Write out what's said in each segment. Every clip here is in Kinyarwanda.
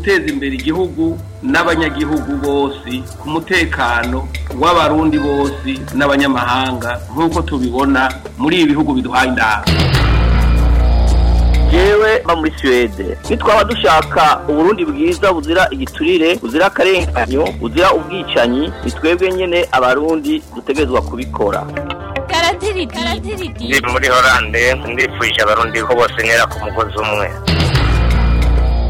guteza imbere igihugu n'abanyagihugu bose ku mutekano w'abarundi bose n'abanyamahanga nk'uko tubibona muri ibi bihugu biduhaye indahabwo yewe mba muri suwede nitwaba dushaka uburundi bwiza buzira igiturire buzira akarenganyo buzira ubwicanyi ni twebwe nyine abarundi dutegerezwa kubikora. Ndi muri horande ndifuje abarundi ko bose ntera ku mugozi umwe.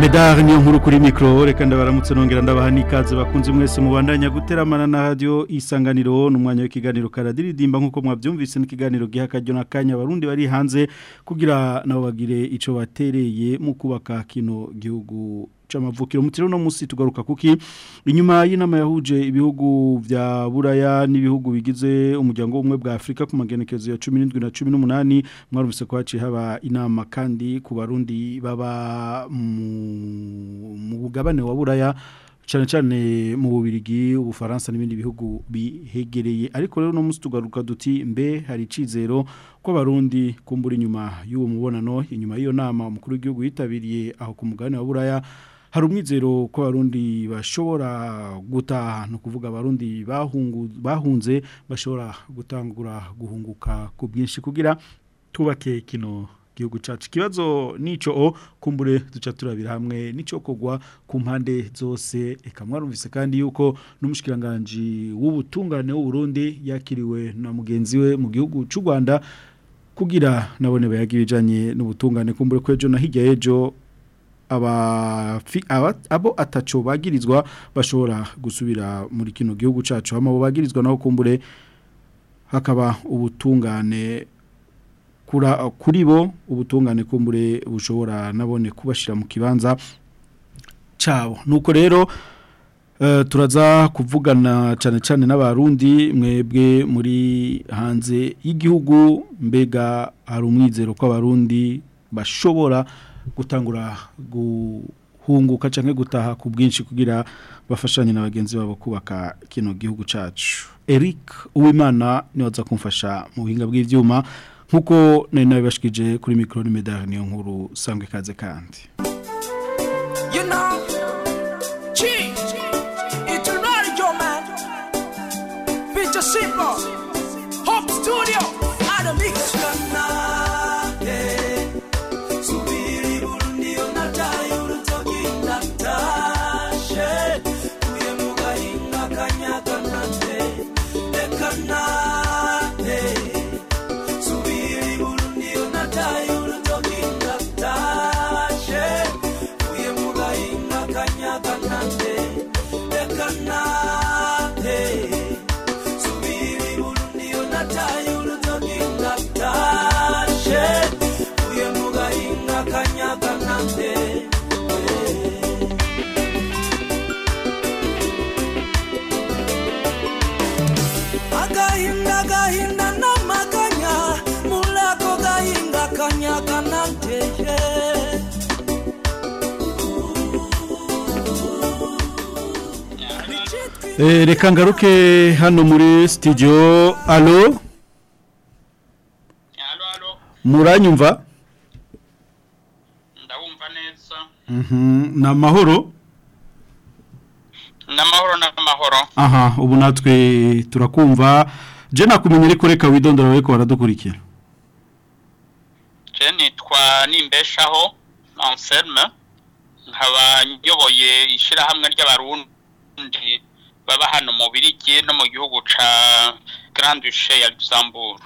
Medari niyo nkuru kuri mikoro reka ndabaramutse nongera ndabaha n'ikaze. Bakunze mwese mubandanya guteramana na radiyo isanganiro ni umwanya w'ikiganiro karadiridimba. Nk'uko mwabyumvise n'ikiganiro giha akaryo n'akanya abarundi bari hanze kugira nabo bagire icyo batereye mu kubaka kino gihugu. C'amavukiro mutiro no musi tugaruka kuki? Inyuma y'inama yahuje ibihugu vya buraya n'ibihugu bigize umuryango umwe bwa Afrika ku magenekezo ya 17 na 18 mwarumvise ko haciye haba inama kandi ku barundi baba mu bugabane wa buraya cyane cyane mu bubirigi ubufaransa n'ibindi bihugu bihegereye. Ariko rero no musi tugaruka duti mbe hari icizero ko abarundi kumbura inyuma y'uwo mubonano inyuma y'iyo nama umukuru w'igihugu yitabiriye aho ku mugabane wa buraya hari umwizero ko abarundi bashobora gutaha no kuvuga abarundi bahunze bashobora gutangura guhunguka ku bwinshi. Kugira tubake kino gihugu cacu. Kibazo nico o kumbure duca turabira hamwe nico kogwa ku mpande zose. Eka mwarumvise kandi yuko n'umushikiranganje w'ubutungane w'u Burundi yakiriwe na mugenzi we mu gihugu c'u Rwanda kugira nabone bayagibijanye n'ubutungane. Kumbure ko ejo na hirya ejo aba abo ataco bagirizwa bashobora gusubira muri kino gihugu cacu. Hama bagirizwa naho kumbure hakaba ubutungane kura kuri bo ubutungane kumbure bushobora nabone kubashira mu kibanza cabo. Nuko rero Uh, turaza kuvugana cyane cyane n'abarundi mwebwe muri hanze y'igihugu mbega hari umwizero ko abarundi bashobora gutangura guhunguka cyangwa gutaha ku bwinshi kugira bafashanye na bagenzi babo kubaka kino gihugu cyacu Eric Uwimana ni we aza kumfasha mu buhinga bw'ibyuma nk'uko nari nabibashikije kuri mikoro n'imidari niyo nkuru sangwe ikaze kandi. Reka ngaruke hano muri studio. Alo muranyumva? Ndabumva neza. Mhm, ni amahoro n'amahoro n'amahoro aha ubu natwe turakumva. Je nakumenya ariko reka widondora ariko baradukurikira. Je nitwa nimbeshaho anselme. Nkaba nyoboye ishyirahamwe ry'abarundi baba hano mu birigi no mu gihugu ca Grand Duché ya Luxembourg.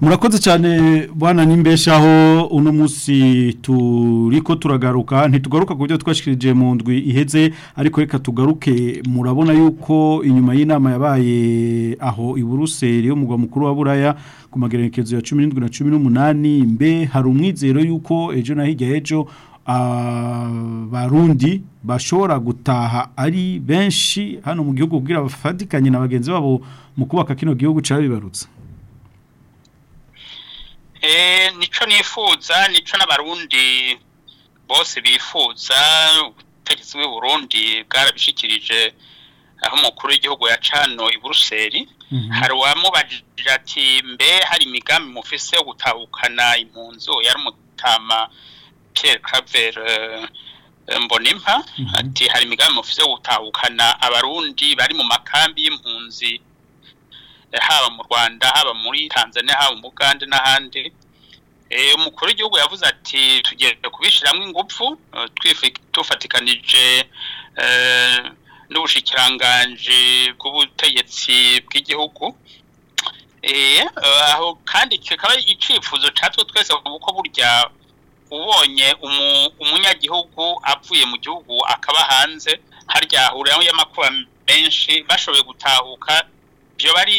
Murakoze cyane bwana nimbeshaho uno munsi turiko turagaruka. Ntitugaruka ku byo twashikirije mu ndwi iheze ariko reka tugaruke. Murabona yuko inyuma y'inama yabaye aho i Buruseli yo mugwa mukuru wa Buraya ku magerekezo ya 17 na 18 mbe hari umwizero yuko ejo na hirya ejo abarundi bashobora gutaha ari benshi hano mu gihugu kugira bafatikanye na bagenzi babo mu kubaka kino gihugu cyabibarutse Eh, nico nifuza nico n'abarundi bose bifuza ubutegetsi bw'u Burundi bwarabishikirije aho umukuru w'igihugu ya cano i Buruseli hari uwamubajije ati mbe hari imigambi mufise yo gutahukana impunzi uwo yari umutama Pierre Claver eh, Mbonimpa ati hari imigambi mufise yo gutahukana abarundi bari mu makambi y'impunzi eh, haba mu Rwanda haba muri Tanzania haba mu Bugande n'ahandi. Eh, umukuru w'igihugu yavuze ati tugiye kubishiramwo ingufu tufatikanije n'ubushikiranganje bw'ubutegetsi bw'igihugu. Aho kandi kikaba icifuzo catwe twese kuko burya ubonye umu- umunyagihugu avuye mu gihugu akaba hanze harya huriraho y'amakuba menshi bashoboye gutahuka byo bari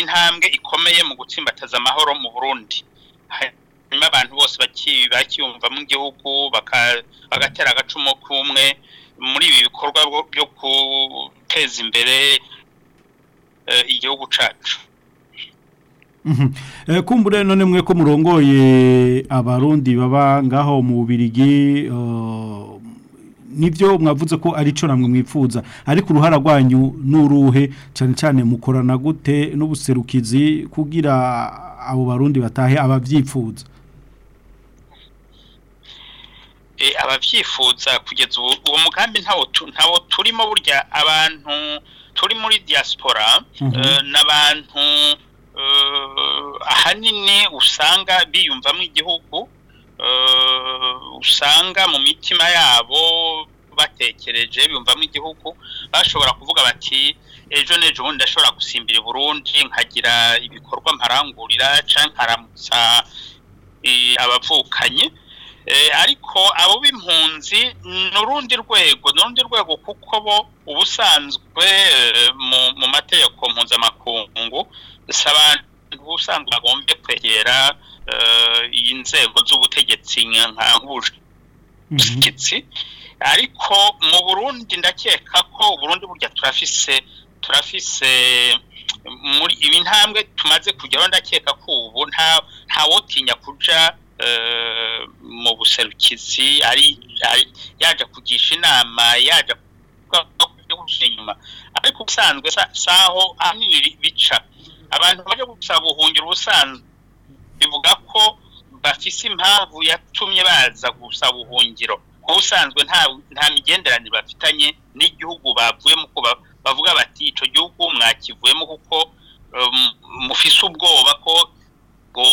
intambwe ikomeye mu gutsimbataza amahoro mu Burundi hanyuma abantu bose baki- bakiyumvamo igihugu baka- bagatera agacumu k'umwe muri ibi bikorwa byo guteza imbere eh, igihugu. Eh, kumbure none mwe ko murongoye abarundi baba ngaho mu Bubirigi eh, nivyo mwavuze ko ari co namwe mwipfuza. Ariko uruhara rwanyu nuruhe cyane cyane mukorana gute n'ubuserukizi kugira abo barundi batahe abavyifuza? Eh, abavyifuza kugeza uwo mugambi ntawo tu- ntawo turimo burya abantu turi muri diaspora Mhm. eh, n'abantu eh, ahanini usanga biyumvamo igihugu eh, usanga mu mitima yabo batekereje biyumvamo igihugu bashobora kuvuga bati ejo n'ejo bundi ndashobora gusimbira i Burundi nkagira ibikorwa mparangurira canke nkaramutsa eh, abavukanye. Eh, ariko abo b'impunzi ni urundi rwego ni urundi rwego kuko bo ubusanzwe eh, mu, mategeko mpuzamakungu si abantu ubusanzwe bagombye kwegera eh, inzego z'ubutegetsi nka nk'ubutegetsi ariko mu burundi ndakeka ko uburundi burya turafise turafise muri ibi ntambwe tumaze kugeraho ndakeka ko ubu nta ntawotinya kuja eh, mu buserukizi ari yaja kugisha inama kuja inyuma. Ariko ubusanzwe sa- saho ahanini bi- bica. Abantu baje gusaba ubuhungiro ubusanzwe. Bivuga ko bafise impamvu yatumye baza gusaba ubuhungiro ubusanzwe nta nta migenderanire bafitanye n'igihugu bavuyemo ko ba- bavuga bati ico gihugu mwakivuyemo kuko um, mufise ubwoba ko ngo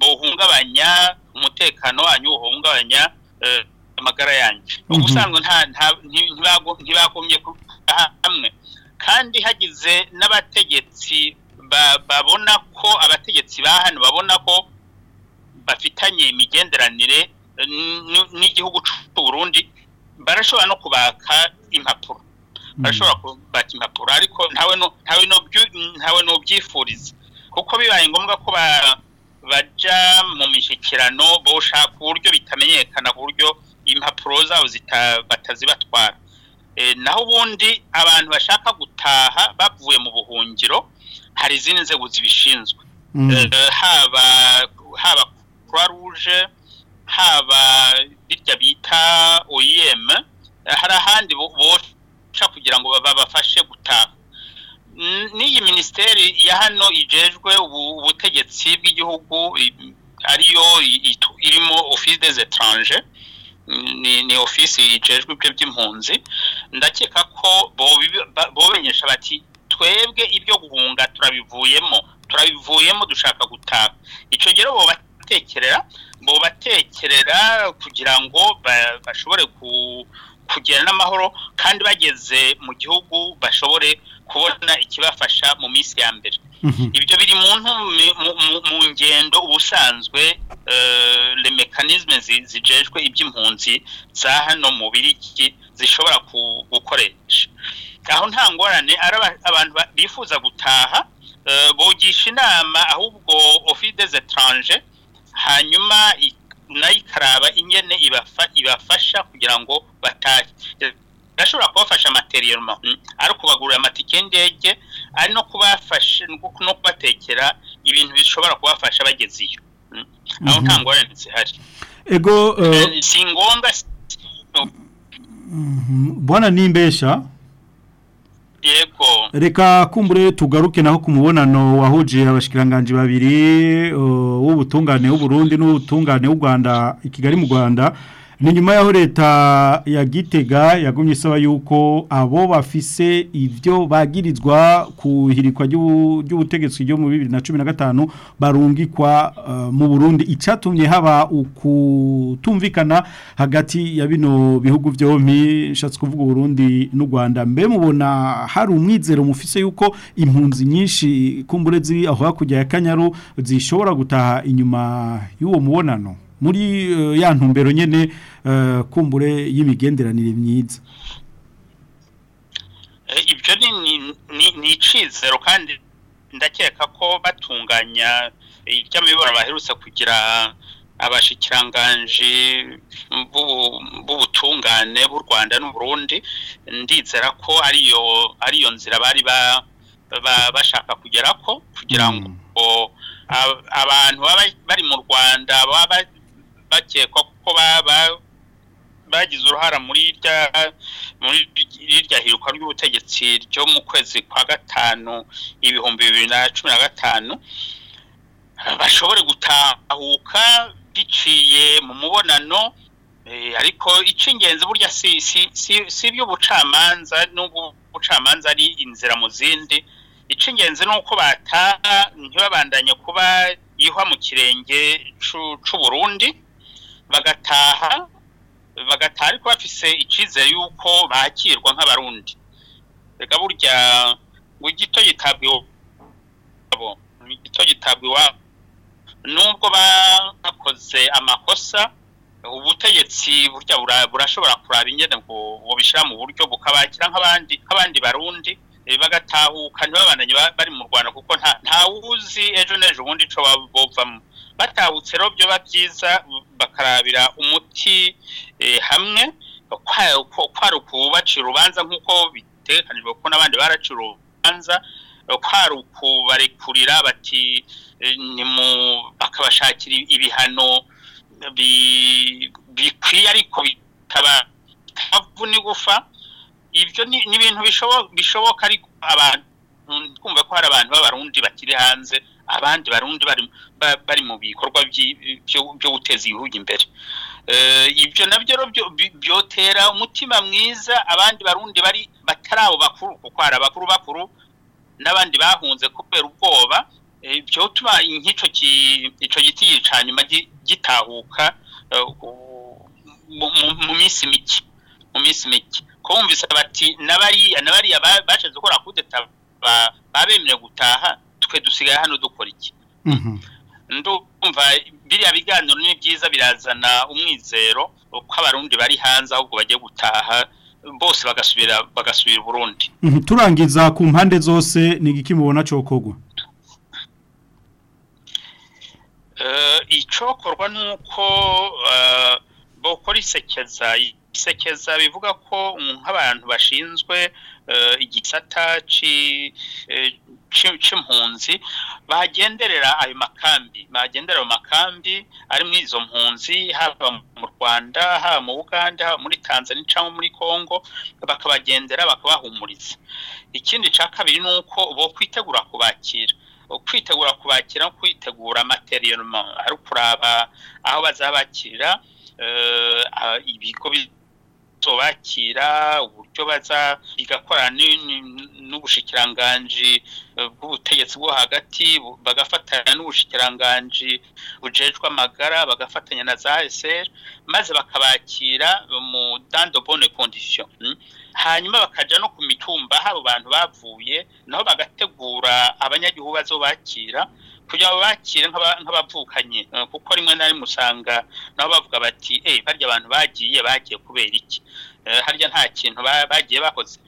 bohungabanya umutekano wanyu wohungabanya eh, amagara yanyu. Ubusanzwe nti- ntibago- ntibagomye hamwe. Kandi hagize n'abategetsi ba- babona ko abategetsi ba hano babona ko bafitanye imigenderanire n'igihugu c'u Burundi barashobora no kubaka impapuro. Barashobora kubaka impapuro. Ariko ntawe no ntawe no byu- ntawe no byifuriza. Kuko bibaye ngombwa ko ba baja mu mishikirano boshaka uburyo bitamenyekana ku buryo impapuro zabo batazibatwara. Eh, naho ubundi abantu bashaka gutaha bavuye mu buhungiro hari izindi nzego zibishinzwe. Eh, haba haba croix rouge haba birya bita OIM eh, hari ahandi bo- boca kugira ngo baba- babafashe gutaha. N'iyi minisiteri ya hano ijejwe ubu- ubutegetsi bw'igihugu ariyo irimo office des étrangers. Ni, ni ofisi ijejwe ibyo by'impunzi. Ndakeka ko bobenyesha bati twebwe ibyo guhunga turabivuyemo turabivuyemo dushaka gutaha ico rero bobatekerera bobatekerera kugira ngo ba- bashobore ku kugira n'amahoro kandi bageze mu gihugu bashobore kubona ikibafasha mu minsi ya mbere. Ibyo biri mu ngendo ubusanzwe eh, le mécanisme zi- zijejwe iby'impunzi za hano mu biriki zishobora gukoresha. Aho nta ngorane ari aba- abantu ba- bifuza gutaha eh, bogisha inama ahubwo office des étrangers hanyuma na yo ikaraba ingene ibafa- ibafasha kugira ngo batahe. Irashobora kubafasha materiyoma ari ukubagurira amatike y'indege ari no kubafasha no kubatekera ibintu bishobora kubafasha bageze iyo Mm. aho nta ngorane zihari. Ego eh, si ngombwa bwana nimbesha yego. Reka kumbure tugaruke naho ku mubonano wahuje abashikiranganje babiri uh, w'ubutungane w'u Burundi n'ubutungane w'u Rwanda i Kigali mu Rwanda. Ni nyuma yaho leta ya Gitega yagumye isaba yuko abo bafise ivyo bagirizwa kuhirikwa ry'ubu- ry'ubutegetsi ryo mu 2015 barungikwa uh, mu Burundi. Icatumye haba ukutumvikana hagati ya bino bihugu byompi nshatse kuvuga Burundi n'u Rwanda mbe mubona hari umwizero mufise yuko impunzi nyinshi kumbure ziri aho hakurya ya Kanyaru zishobora gutaha inyuma y'uwo mubonano. Muri uh, ya ntumbero nyene uh, kumbure y'imigenderanire myiza. Eh, ibyo ni icizero kandi ndakeka ko batunganya iry'amiboro baherutse kugira abashikiranganji b'ubu- b'ubutungane b'u Rwanda n'u Burundi ndizera ko ariyo ariyo nzira bari ba, ba, bashaka kugerako kugira ngo ab- abantu baba bari mu Rwanda baba bakekwa ko bagize uruhara muri irya hirukwa ry'ubutegetsi ryo mu kwezi kwa gatanu ibihumbi bibiri na cumi na gatanu bashobore gutahuka biciye mu mubonano eh, ariko icy'ingenzi burya si iby'ubucamanza n'ubwo ubucamanza ari inzira mu zindi icy'ingenzi ni uko bataha ntibabandanye kuba ihwa mu kirenge c'u- c'u Burundi bagataha bagataha ariko bafise icyizere y'uko bakirwa nk'abarundi. Reka burya ngo igito gitabwa iwabo igito gitabwa iwabo. Nubwo bakoze amakosa ubutegetsi burya bura- burashobora kuraba ingene ngo bubishyira mu buryo bukabakira nk'abandi nk'abandi barundi eh, bagatahuka ntibabandanye ba- bari mu rwanda kuko nta ntawuzi ejo n'ejo ubundi baba bovamo batahutse rero byoba byiza bakarabira umuti eh, hamwe kwa- kwa- kwari ukubacira urubanza nk'uko bitegekanijwe ko n'abandi baracira urubanza kwari ukubarekurira bati eh, bakabashakira ibihano bi- bikwiye ariko bitaba bitavuna igufa ibyo ni ibintu bishobo- bishoboka ariko abantu twumva ko hari abantu b'abarundi bakiri hanze abandi barundi bari ba- bari mu bikorwa byo guteza igihugu imbere. Eh, ibyo na byo byotera umutima mwiza abandi barundi bari batari abo bakuru kuko hari abakuru bakuru n'abandi bahunze kubera ubwoba. Eh, byotuma ki- ico giti ca nyuma gi- gitahuka eh, mu- minsi mike mu minsi mike. Ko bumvise bati nabariya nabariya ba- bashatse gukora kudeta ba- babemerewe gutaha twe dusigaye hano dukora iki? Ndumva biriya biganiro ni byiza birazana umwizero ko abarundi bari hanze ahubwo bagiye gutaha bose bagasubira bagasubira Burundi Mhm, turangiza ku mpande zose ni igiki mubona cokogwa Eh, icokorwa nuko eh, bokora isekeza. Isekeza bivuga ko nk'abantu bashinzwe eh, igisata c'impunzi bagenderera ayo makambi. Bagenderera ayo makambi ari muri izo mpunzi haba mu Rwanda haba mu Uganda haba muri Tanzania cyangwa muri Kongo bakabagendera bakabahumuriza ikindi ca kabiri nuko bo kwitegura kubakira. Kwitegura kubakira no kwitegura materiellement ari ukuraba aho bazabakirira eh, ibigo bizobakira uburyo baza bigakorana n'ubushikiranganji eh, bw'ubutegetsi bwo hagati bagafatanya n'ubushikiranganji bujejwe amagara bagafatanya na za ASR maze bakabakira mu dans de bonnes conditions mm. hanyuma bakaja no ku mitumba habo bantu bavuye naho bagategura abanyagihugu bazobakira kugira ngo bakire nk'aba- nk'abavukanye eh, kuko rimwe na rimwe usanga nabo bavuga bati eh barya abantu bagiye bagiye kubera iki? Eh, harya nta kintu ba- bagiye bakoze.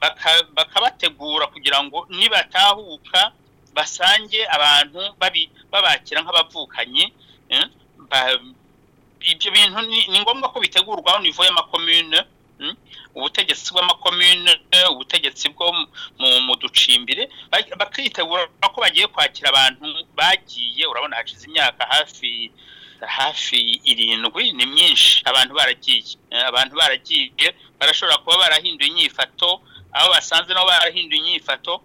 Baka- bakabategura kugira ngo nibatahuka basange abantu babakira nk'abavukanye ba- ibyo bintu ni ngombwa ko bitegurwaho nivo y'amakomune mm, ubutegetsi bw'amakomune ubutegetsi bwo mu- ducimbire ba- bakitegura ko bagiye kwakira abantu bagiye urabona hashize imyaka hafi hafi irindwi ni myinshi abantu baragiye. Eh, abantu baragiye barashobora kuba barahinduye inyifato aho basanze nabo barahinduye inyifato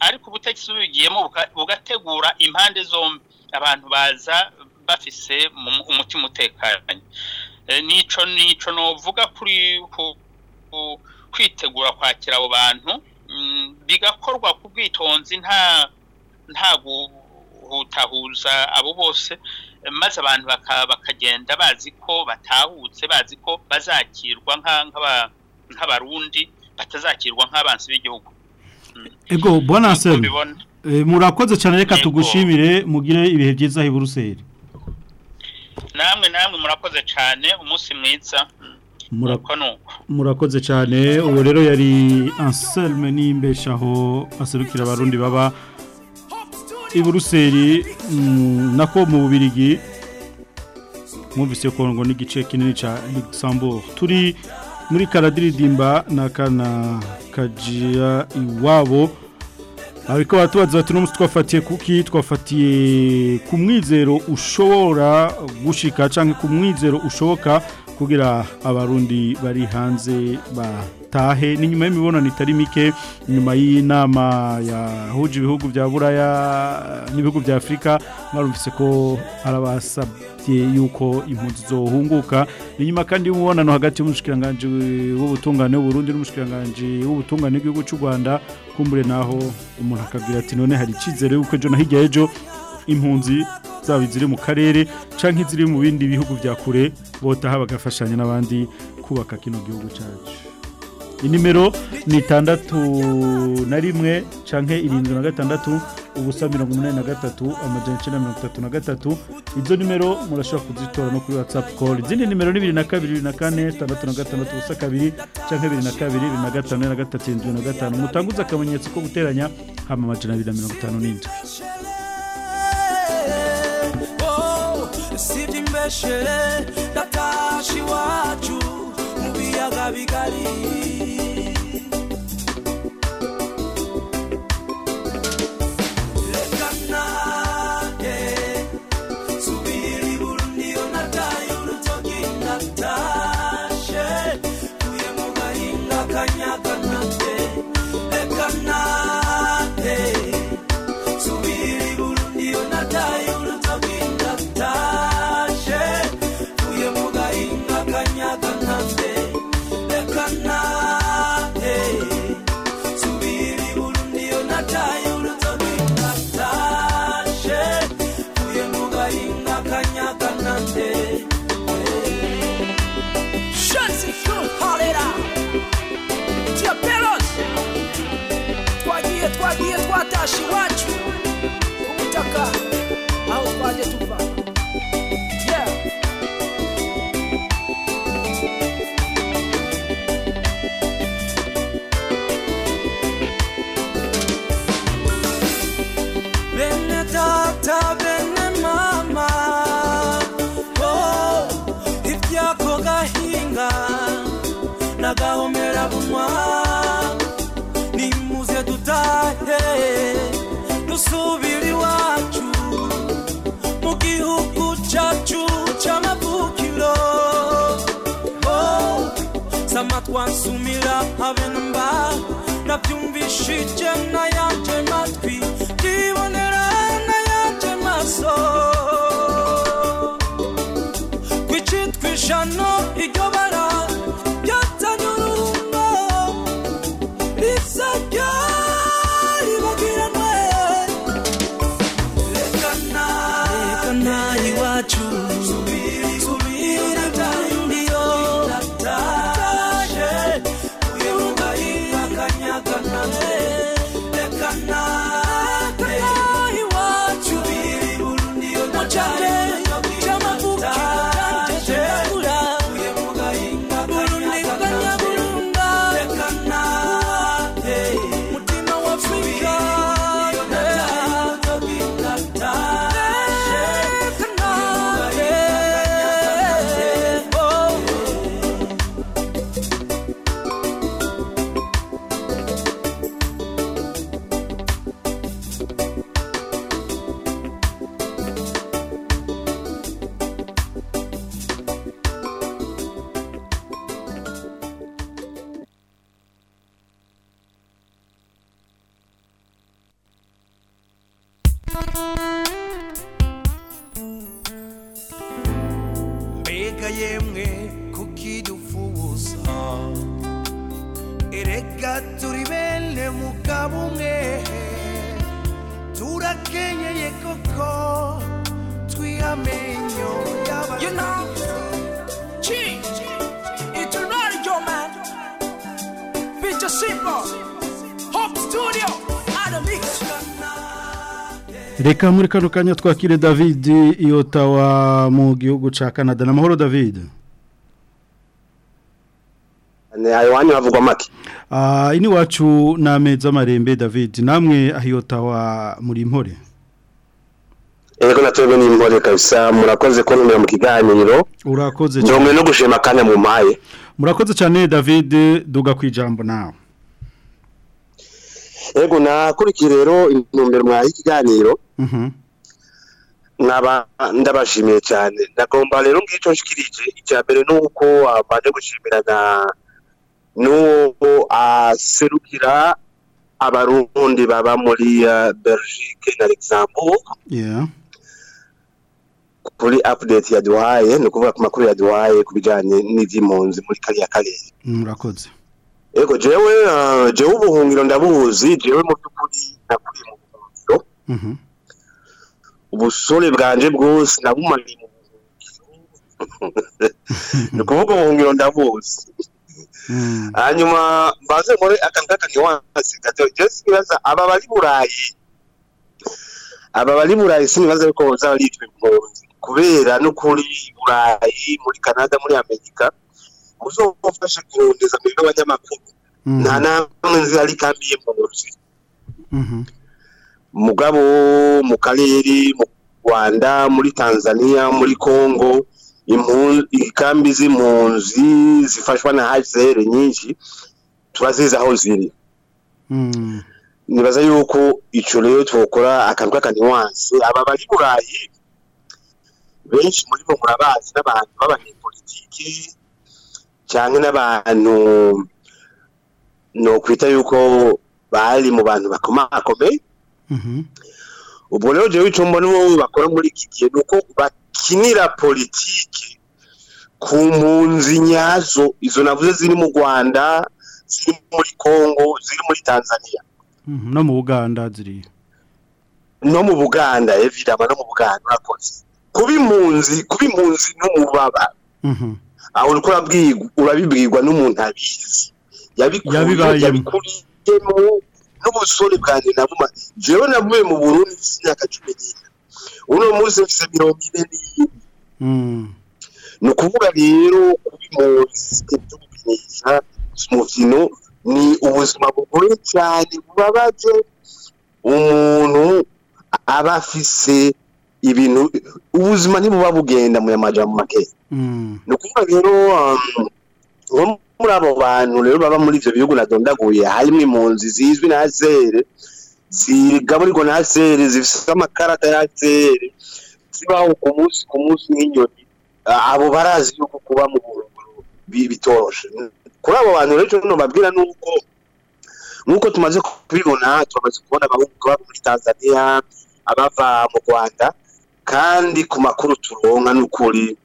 ariko ubutegetsi bubigiyemo bugategura impande zombi. Abantu baza bafise mu- umutima utekanye. Eh, nico nico novuga kuri ku- ku- kwitegura kwakira abo bantu mm, bigakorwa ku bwitonzi nta nta guhutahuza abo bose maze abantu baka- bakagenda bazi ko batahutse bazi ko bazakirwa nka- nk'aba- nk'abarundi batazakirwa nk'abansi b'igihugu. Ego Uko Anselme mbibona. eh, murakoze cyane reka tugushimire mugire ibihe byiza i Buruseli. Namwe namwe murakoze cyane umunsi mwiza. Murakoze cyane. Uwo rero yari Anselme nimbeshaho aserukira abarundi baba i Buruseli mm, nako mu Bubirigi. Mwumvise ko ngo n'igice kinini ca Luxembourg. Turi muri karadiridimba nakana kajia iwabo. Ariko batubaza bati no twafatiye kuki twafatiye ku mwizero ushobora gushika canke ku mwizero ushoboka. Kugira abarundi bari hanze batahe. Ni nyuma y'imibonano itari mike nyuma y'inama yahuje ibihugu bya buraya n'ibihugu bya afurika mwarumvise ko arabasabye yuko impunzi zohunguka. Ni nyuma kandi y'umubonano hagati y'umushikiranganji w'ubutungane w'uburundi n'umushikiranganji w'ubutungane bw'igihugu cy'u rwanda kumbure naho umuntu akabwira ati none hari icyizere yuko ejo na hirya y'ejo impunzi zaba iziri mu karere cyangwa iziri mu bindi bihugu bya kure botaha bagafashanya n'abandi kubaka kino gihugu cyacu inimero ni itandatu na rimwe cyangwa irindwi na gatandatu ubusa mirongo umunani na gatatu amajana icyenda mirongo itatu na gatatu. Izo nimero murashobora kuzitora no kuri watsapu koro izindi nimero ni bibiri na kabiri bibiri na kane tandatu na gatandatu ubusa kabiri cyangwa bibiri na kabiri bibiri na gatanu na gatatu irindwi na gatanu. Mutanguze akamenyetso ko guteranya hama amajana abiri na mirongo itanu n'indwi. siby'imbeshere datashi wacu mu biyaga bigari she was. 去见那 reka muri kano kanya twakire david iyotawa mu gihugu cya canada. Ni amahoro david. Ayo wanyu havugwa make. Ah, ini wacu ni amezi amarembe david. Namwe ahiyotawa muri mpore yego natwebwe n'impore kabisa. Murakoze kuntumira mu kiganiro. Urakoze njomwe no gushima akanya mu mpaye murakoze cyane david. Duga ku ijambo nawe. Yego nakurikiye rero intumbero mwaha ikiganiro. Nkaba ndabashimiye cyane. Ndagomba rero ngicyo nshikirije. Icya mbere ni uko abanje gushimirana n'uwo aserukira abarundi baba muri uh, belgique na luxembourg. Kuri update yaduhaye ni ukuvuga ku makuru yaduhaye ku bijyanye n'iby'impunzi muri kariya karere. Murakoze. Ego jewe uh, jewe ubuhungiro ndabuzi jewe mu by'ukuri nakuriye mu buhungiro. Mhm. ubusore bwanje bwose nabumaniye mu buhungiro. Ni ukuvuga ubuhungiro ndabuzi. Mm. hanyuma mbaze muri akantu k'akaniwansi gato. Jewe sinibaza aba bari burayi? Aba bari burayi sinibaza yuko boza baritwa impunzi kubera n'ukuri burayi muri canada muri amerika muzofashe kurondeza mbere y'abanyamakuru Mhm. nta namwe nzi hari kambi y'impunzi Mhm. mugabo mu karere mu rwanda muri tanzania muri congo ikambi z'impunzi zifashwa na hcr nyinshi turazizi aho ziri Mm. nibaza yuko ico rero twokora akantu k'akaniwansi aba bari burayi benshi muri bo murabazi n'abantu b'abanyepolitiki canke n'abantu nokwita yuko bari mu bantu bakomakomeye Mhm. ubwo rero jewe ico mbona bo bakora muri iki gihe nuko bakinira politiki ku mpunzi nyazo izo navuze ziri mu rwanda ziri muri congo ziri muri tanzania Mhm. no mu buganda ziri no mu buganda evidama no mu buganda urakoze kuba impunzi kuba impunzi n'umubaba Mhm. Aho urabwirwa urabibwirwa n'umuntu abizi. Yabikuriyemo n'ubusore bwanjye nabuma jewe navuye mu burundi mfise imyaka cumi n'ine. Uno munsi mfise mirongo ine n'ine. Mm. ni ukuvuga rero kuba impunzi byo gupimisha umukino ni ubuzima bugoye cyane bubabaje. Umuntu aba afise ibintu ubuzima ntibuba bugenda mu majambo make. Mm. ni ukuvuga rero um, nko muri abo bantu rero baba muri ivyo bihugu nadondaguye harimo impunzi zizwi na hasere zigaburirwa na hasere zifise amakarata ya hasere zibaho ku munsi ku munsi nk'inyoni abo barazi yuko kuba mu bi- bitoroshe. Kuri abo bantu rero icyo nobabwira ni uko nk'uko tumaze kubibona turamaze kubona abahungu baba muri tanzania abava mu rwanda kandi ku makuru turonka ni ukuri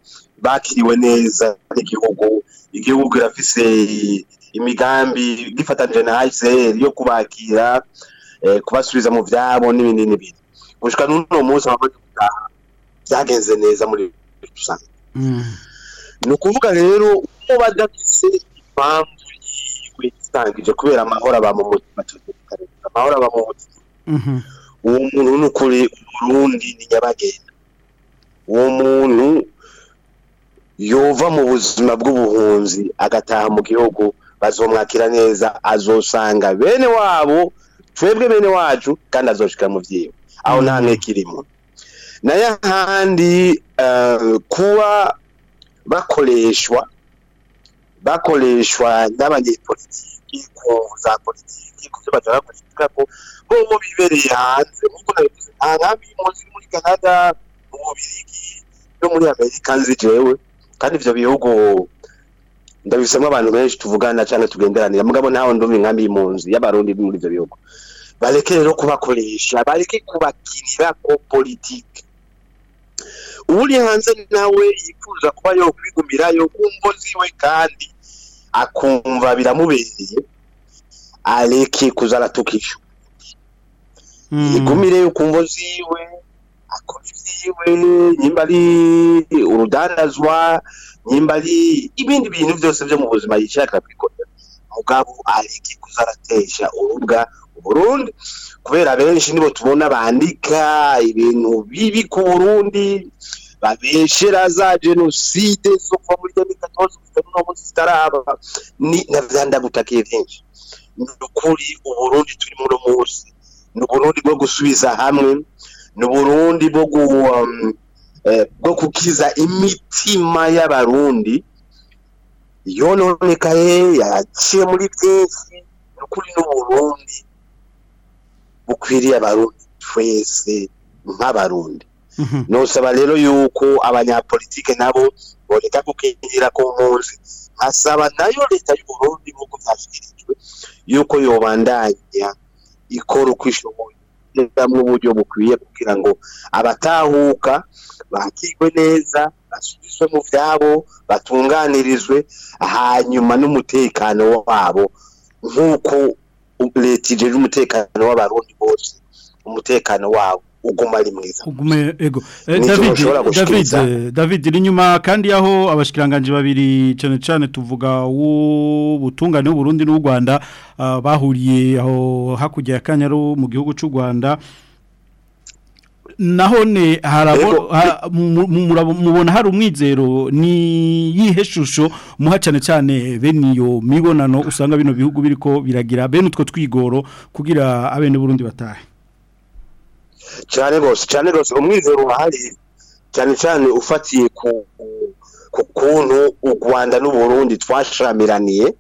bakiriwe neza n'igihugu. Igihugu kirafise imigambi gifatanije na ICR yo kubakira eh, kubasubiza mu vyabo n'ibindi n'ibindi. Gushika n'uno munsi abamaze gutaha byagenze neza muri rusange. Mm. ni ukuvuga rero uko badafise impamvu yiwe isangije kubera amahoro aba mu mutima. Amahoro aba mu mutima. Mhm. uwo muntu ni ukuri uburundi ni nyabagenda uwo muntu yova mu buzima bw'ubuhunzi agataha mu gihugu bazomwakira neza azosanga bene wabo twebwe bene wacu kandi azoshika mu vyiwe. Aho nta nkekirimo na yo ahandi eh, kuba bakoreshwa bakoreshwa n'abanyepolitiki ku za politiki ku byo bashaka gushika ko bo bibereye hanze. Nk'uko nabivuze nta nkambi iri muri canada mu bubirigi no muri amerika nzi jewe kandi ivyo bihugu ndabisemwo abantu benshi tuvugana cyane tugenderanira. Mugabo ntaho ndumva inkambi y'impunzi y'abarundi muri ivyo bihugu. Bareke rero kubakoresha bareke kubakinira ko politike. Uri hanze nawe yifuza kuba yo kwigumirayo kumvo ziwe kandi akumva biramubereye areke kuza aratukisha yigumireyo kumvo ziwe akora ibyiwe nyimba ari urudandazwa nyimba ari ibindi bintu byose byo mu buzima yishakira kwikorera mugabo areke kuza aratesha urubwa Burundi kubera benshi nibo tubona bandika ibintu bibi ku Burundi babeshera za genocide zo kuva muri 2014 kugeza no munsi zitaraba ni navyandagutakiye byinshi. Ni ukuri uburundi turi muri munsi. Ni uburundi bwo gusubiza hamwe ni uburundi bwo gu um, eh, bwo kukiza imitima y'abarundi yononekaye yaciye muri byinshi ni ukuri n'uburundi bukwiriye abarundi twese nk'abarundi. Nosaba rero yuko abanyapolitike nabo boreka gukingira ku mpunzi. Nkasaba na yo leta y'uburundi nk'uko vyashyikirijwe yuko yobandanya ikora uko ishoboye mu uburyo bukwiye kugira ngo abatahuka bakigwe neza basubizwe mu vyabo batunganirizwe hanyuma n'umutekano wabo nk'uko leta ijeje umutekano w'abarundi bose umutekano wabo. Uguma ari mwiza. Ugume ego. Eh, David eh, David iri nyuma kandi aho abashikiranganje babiri cyane cyane tuvuga ubutungane w'u Burundi n'u Rwanda ah, bahuriye aho hakujya ya Kanyaru mu gihugu cy'u Rwanda. Nahone harabo ha- mu- mu- murabo- mubona hari umwizero ni yihe shusho muha cyane cyane bene iyo mibonano usanga bino bihugu biriko biragira? Bene utwo twigoro kugira abene Burundi batahe. Cyane rwose cyane rwose umwizero urahari cyane cyane ufatiye ku ku kuntu u Rwanda n'u Burundi twashamiraniye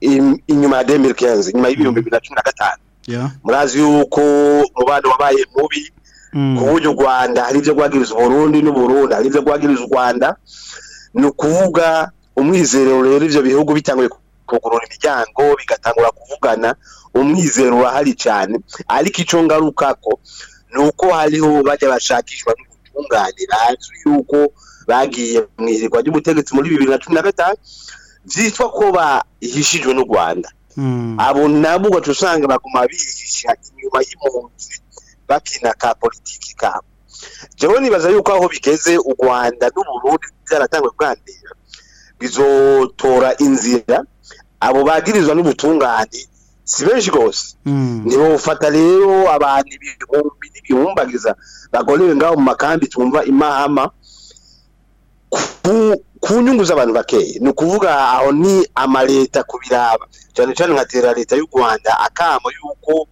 im- inyuma ya 2015 inyuma y'ibihumbi bibiri na cumi na gatanu. Murazi yuko umubano wabaye mubi ku buryo u Rwanda hari ibyo rwagiriza Burundi n'u Burundi hari ibyo rwagiriza u Rwanda ni ukuvuga umwizero rero ivyo bihugu bitanguye kugurura imiryango bigatangura kuvugana umwizero urahari cyane. Ariko ico ngarukako ni uko hariho bajya bashakishwa n'ubutungane bazwi yuko bagiye mu ihirwa ry'ubutegetsi muri bibiri na cumi na gatanu vyitwa ko bahishijwe n'u Rwanda. Abo nabo ugaca usanga baguma bihisha inyuma y'impunzi bakina ka politiki kabo. Jewe nibaza yuko aho bigeze u Rwanda n'Uburundi byaratangwe bwandira bizotora inzira abo bagirizwa n'ubutungane si benshi gose ntibofata rero abantu ibihumbi n'ibihumbagiza bagorewe ngaho mu makambi twumva imahama. Ku, nyungu z'abantu bakeye ni ukuvuga aho ni amaleta kubiraba cyane cyane nkatera leta y'u Rwanda akamo yuko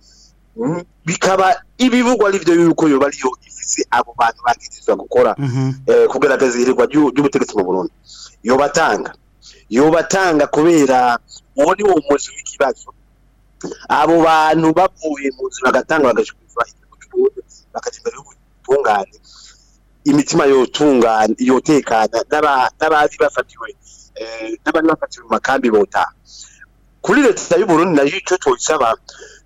mm, bikaba ibivugwa ari byo yuko yoba ariyo ifise abo bantu bagirizwa gukora eh, kugaragaza ihirwa ry'u- ry'ubutegetsi mu Burundi. Yobatanga. Yobatanga kubera uwo ni wo muzi w'ikibazo. Abo bantu bavuye mu nzu bagatanga bagashyikirizwa igihugu cy'uburundi bakaja imbere y'ubutungane imitima yotungana yotekana n'aba- n'abari bafatiwe eh, n'abari bafatiwe mu makambi botaha kuri leta y'uburundi na yo ico twoisaba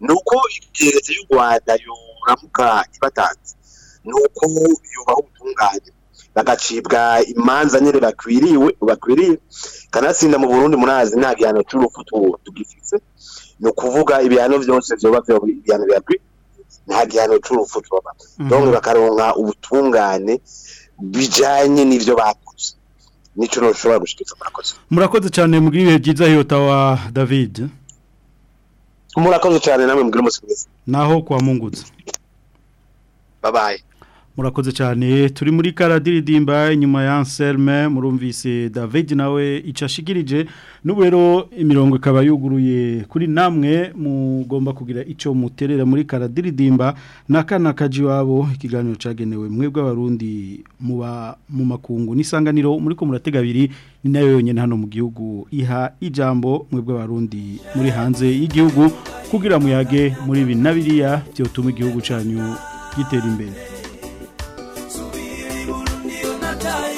ni uko igihe leta y'u rwanda yoramuka ibatanze ni uko yubaha ubutungane. Bagacibwa imanza nyene bakwiriwe bakwiriye. Kanatsinda mu burundi murazi nta gihano c'urupfu tu- tugifise. Ni ukuvuga ibihano vyose vyoba vyo ibihano birakwiye nta gihano c'urupfu tuba Mhm. donc bakaronka ubutungane bijanye n'ivyo bakoze. Nico noshobora gushikiriza murakoze. Murakoze cyane mugira ibihe byiza hiyota wa David. Murakoze cyane namwe mugire umunsi mwiza. Naho kwa mungutse. Bye murakoze cyane. Turi muri karadiridimba inyuma ya Anselme murumvise David nawe icashigirije n'ubu rero imirongo ikaba yuguruye kuri namwe mugomba kugira ico muterera muri karadiridimba. Nakana kaji wabo ikiganiro cagenewe mwebwe abarundi muba mu makungu. Nisanganiro muri ko muratega abiri ni na yo yonyene hano mu gihugu. Iha ijambo mwebwe abarundi muri hanze y'igihugu kugira muyage muri ibi na biriya byotuma igihugu canyu gitera imbere. die.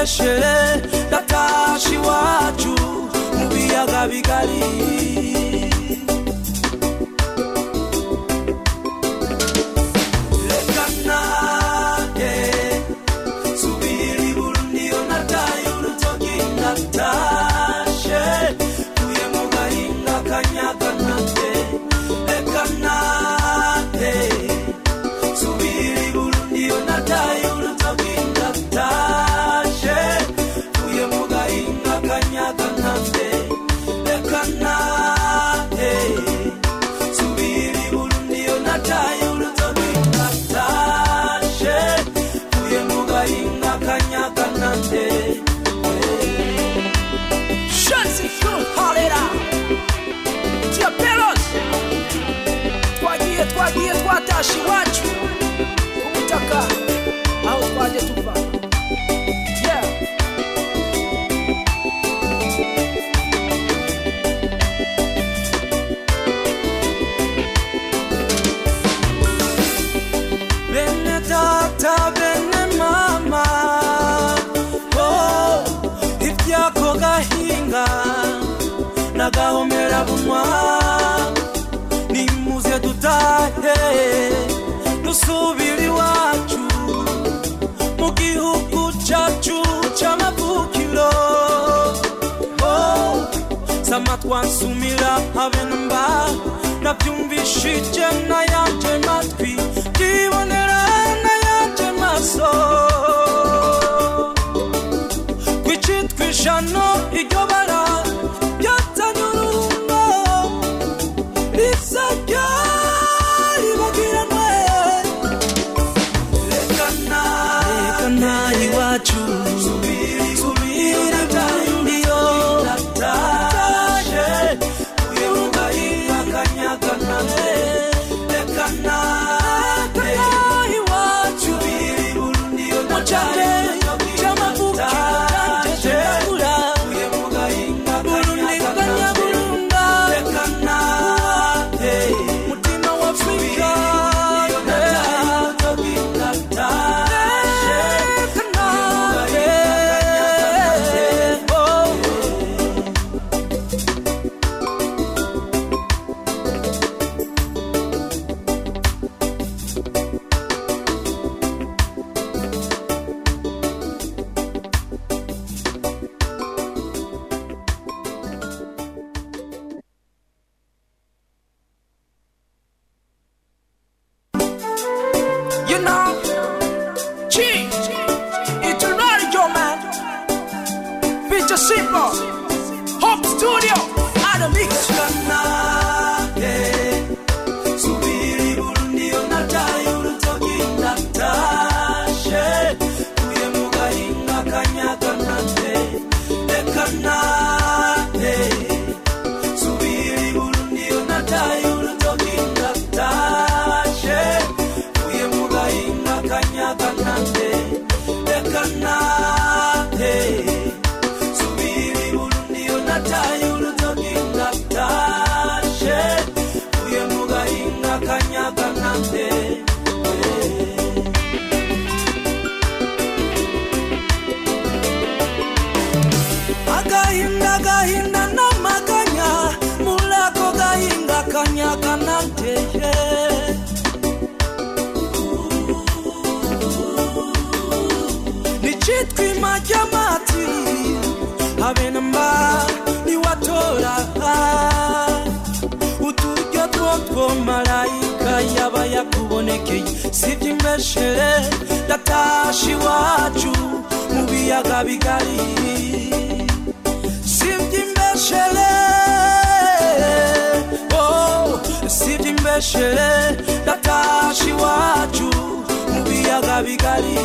mubeshe natashi wacu mubiyaga bigari utashi wachu ukitaka au kwaje tupa yeah. Bene tata, bene mama. Oh, nagahomera bumwaka tujye dutahe dusubire iwacu mu gihugu cyacu cy'amavukiro oh, sama twansumira habe mba Na n'ayanje matwi byibonera n'ayanje maso. Kw'icitwa ijana night. shere natashi iwacu mu biyaga bigari sibye imbeshere oh, sibye imbeshere natashi iwacu mu biyaga bigari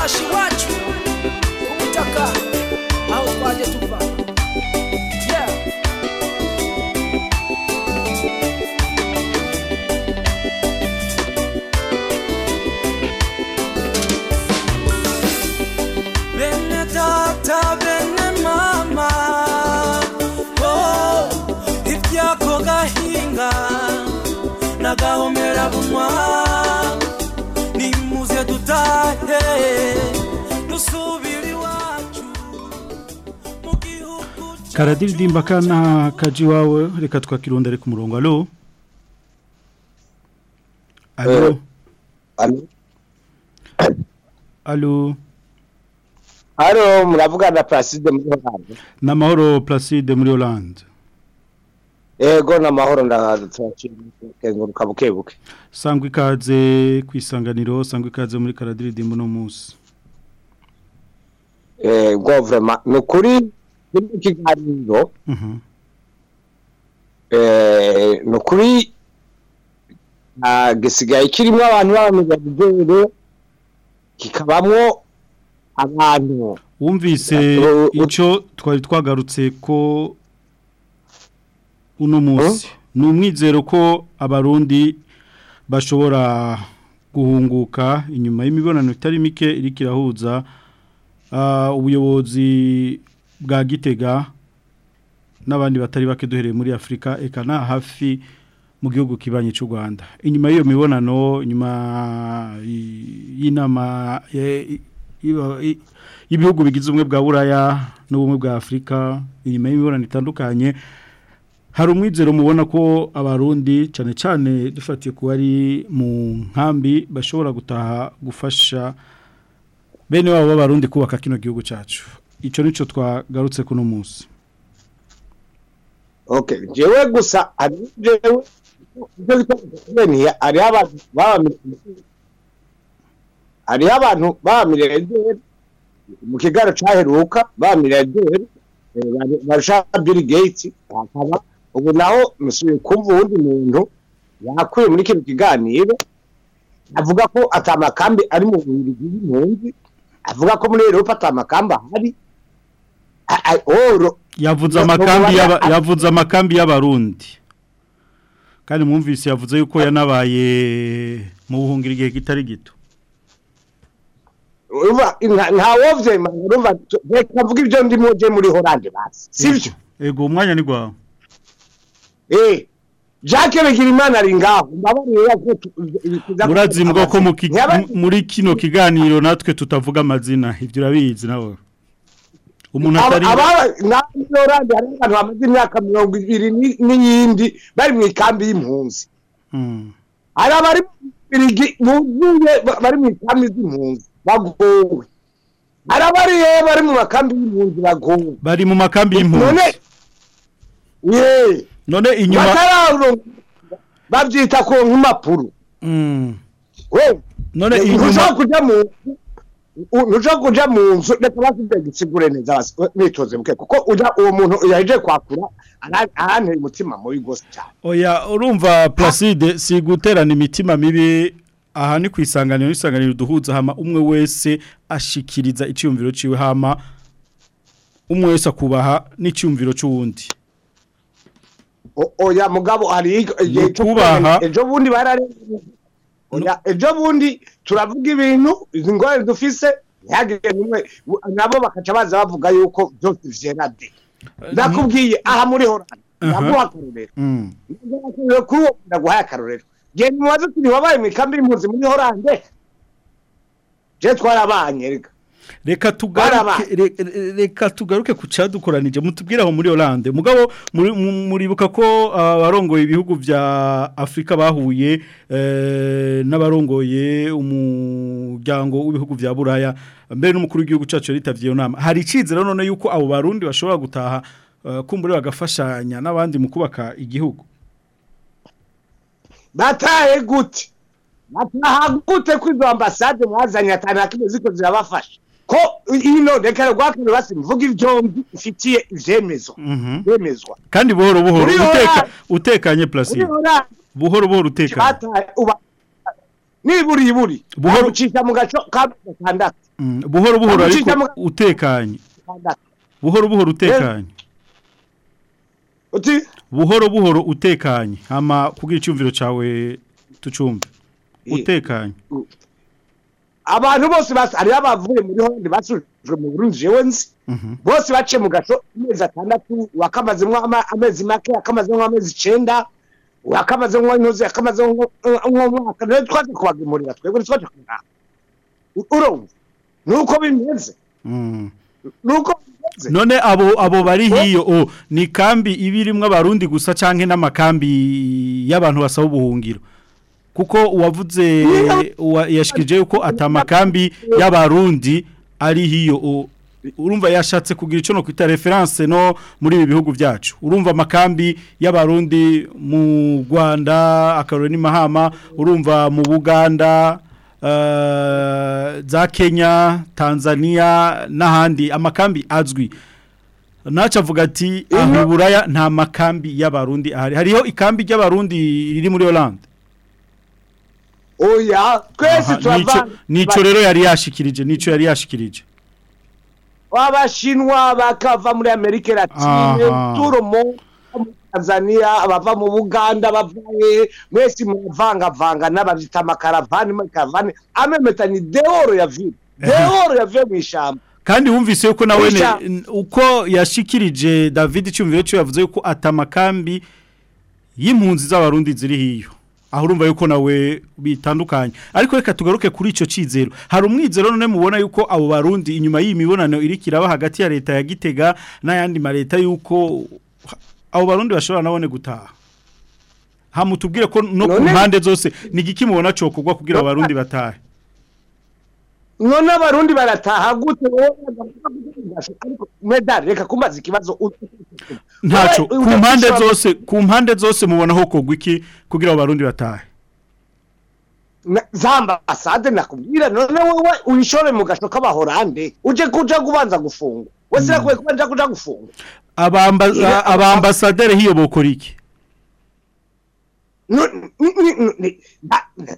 utashi watu. Kumtaka au kwaje tupa. Yeah. Bene tata, bene mama. Oh, Ivyako gahinga nagahomera bunwa karadiridimba kana kaji wawe reka twakirondere ku murongo. Alo? Alo? Alo? Hano muravugana na Placide muri Hollande n'amahoro placide muri Hollande ego n'amahoro ndakenguruka buke buke. Sangwa ikaze ku isanganiro sangwa ikaze muri karadiridimba uno munsi. Ego vrema ni ukuri muri iki kiganiro. Mhm. eh, ni ukuri gisigaye kirimo abantu b'abamigarigere kikabamwo abantu. Wumvise icyo twari twagarutse ko uno munsi. Ni umwizero ko abarundi bashobora guhunguka inyuma y'imibonano itari mike iri kirahuza ah, ubuyobozi bwa gitega n'abandi batari bake duhereye muri afurika eka nta hafi mu gihugu kibanye cy'u rwanda. Inyuma y'iyo mibonano inyuma y'inama y'ibihugu bigize ubumwe bwa buraya n'ubumwe bwa afurika inyuma y'imibonano itandukanye hari umwizero mubona ko abarundi cyane cyane dufatiye ku bari mu nkambi bashobora gutaha gufasha bene wabo b'abarundi kubaka kino gihugu cyacu. Icyo ni cyo twagarutse kuno munsi. Okay jewe gusa bitandukanye hariho abantu hariho abantu babamiregere mu kigaro caheruka babamiregere barusha Bill Gates hakaba ubu naho musubiye kumva uwundi muntu yakuye muri kino kiganiro avuga ko atamakambi ari mu bubiri bw'impunzi avuga ko muri Europa atamakambi ahari yavuze amakambi yavuze amakambi y'abarundi kandi mwumvise yavuze yuko yanabaye mu buhungiro igihe kitari gito nta- urumva tu- reka mvuga ibyo ndimo je muri Hollande basi sivyo ego umwanya ni gwawe eh Jacques Bigirimana ari ngaho. Mbabarira ko murazimbwa ko muri kino kiganiro natwe tutavuga amazina. Ibyo urabizi nawe umuntu atari aba na Hollande hari abantu bamaze imyaka mirongo ibiri ni- n'iyindi bari mu ikambi y'impunzi. Mm. hari abari bari mu ikambi z'impunzi. Bagowe hari abari eh, bari mu makambi y'impunzi bagowe bari mu makambi none y'impunzi ye! None inyuma babyita ko nk'impapuro. Mm. none ntushobora inyuma ntushobora kuja mu nzu reka basigaye gisigure neza mwitoze buke kuko uwo muntu yaje kwakura ara- aranteye umutima mubi rwose cyane. Oya urumva Placide si guterana imitima mibi aha ni ku isanganiro n'isanganiro duhuza hama umwe wese ashikiriza icyumviro ciwe hama umwe wese akubaha n'icyumviro cy'uwundi. Oya mugabo hari igihe cyo kumenya. ejo bundi bararenze oya ejo bundi turavuga ibintu izi ngorane dufise ntihagire nimwe nabo bakaca baza bavuga yuko byose vyera de. Ndakubwiye aha muri horani ndaguha akarorero. Mm. Akarorero. Kuri uwo ndaguhaye akarorero. Genda mubaze turi wabaye mu ikambi y'impunzi muri horande je twarabanye reka reka tugaruke ku cyadukoranije mutubwire aho muri Hollande. Mugabo muri- mu- muribuka ko abarongoye ibihugu vya Afrika bahuye eh, n'abarongoye umuryango w'ibihugu vya Buraya mbere n'umukuru w'igihugu cacu yaritavye iyo nama. Hari icizero none yuko abo barundi bashobora gutaha eh, kumbure bagafashanya n'abandi mu kubaka igihugu. Batahe gute? Bataha gute ko izo ambasade mwazanye atanu kimwe ziko zirabafasha. Ko ino reka rwakane basi mvuga ivyombi ifitiye ivyemezo. Vyemezwa. Kandi buhoro buhoro uteka utekanye Hollande buhoro buhoro utekanye. niburi iburi. Buhoro- bucisha mu gaco ka gatandatu. Mm, buhoro buhoro ariko utekanye. buhoro buhoro utekanye. Uti? Buhoro buhoro utekanye. Hama kugira icyumviro cawe tucumve. Utekanye. Abantu bose hariho abavuye muri Hollande basujwe mu Burundi jewe nzi. Bose baciye mu gaco amezi atandatu wakamazemo ama- amezi make akamazemo amezi icenda wakamazemo intuzi akamazemo umwaka rero twaje kubagemurira twebwe twaje kubaha urumva? Nuko bimeze. Mm. nuko none abo abo bari hiyo o ni kambi ibirimwe abarundi gusa canke n'amakambi y'abantu basaba ubuhungiro? Kuko uwavuze uwa- yashikije yuko atamakambi y'abarundi ari hiyo urumva yashatse kugira ico no kwita reference no muri ibi bihugu byacu urumva amakambi y'abarundi mu Rwanda akarore ni Mahama urumva mu Buganda eh, za Kenya Tanzania n'ahandi. Amakambi azwi. Naca avuga ati aho buraya nta makambi y'abarundi ahari. Hariho ikambi ry'abarundi riri muri Hollande. Oya twese turavanga nico rero yari yashikirije nico yari yashikirije. Abashinwa bakava muri amerika latine turomo tanzania abava mu buganda bavaye mwese muravangavanga n'abazita amakaravani amakaravani amemeta ni deoro ya vile deoro yavuye mu ishamba kandi wumvise yuko nawe uko yashikirije David cyumviro cyo yavuze yuko atamakambi y'impunzi z'abarundi ziri hiyo. Aho urumva yuko nawe bitandukanye. Ariko reka tugaruke kuri ico cizero. Hari umwizero none mubona yuko abo barundi inyuma y'imibonano iri kiraba hagati ya leta ya Gitega n'ayandi ma leta yuko abo barundi bashobora nabone gutaha. Hamutubwire ko no ku mpande zose ni igiki mubona cokogwa kugira abarundi batahe? None abarundi barataha gute? Medali reka kumbaza ikibazo. U- ntaco Wowe ku mpande zose ku mpande zose mubona ho kogwa iki kugira abarundi batahe? Za ambasade nakubwira none wowe uyishore mu gasho k'abahorande. Uje kuja kubanza gufungwa. Wese nakwiye kuba nja kuja gufungwa. Abamba Iya, abambasaderi hiyo bokora iki Nu- ni- ni- ni- ni- nda-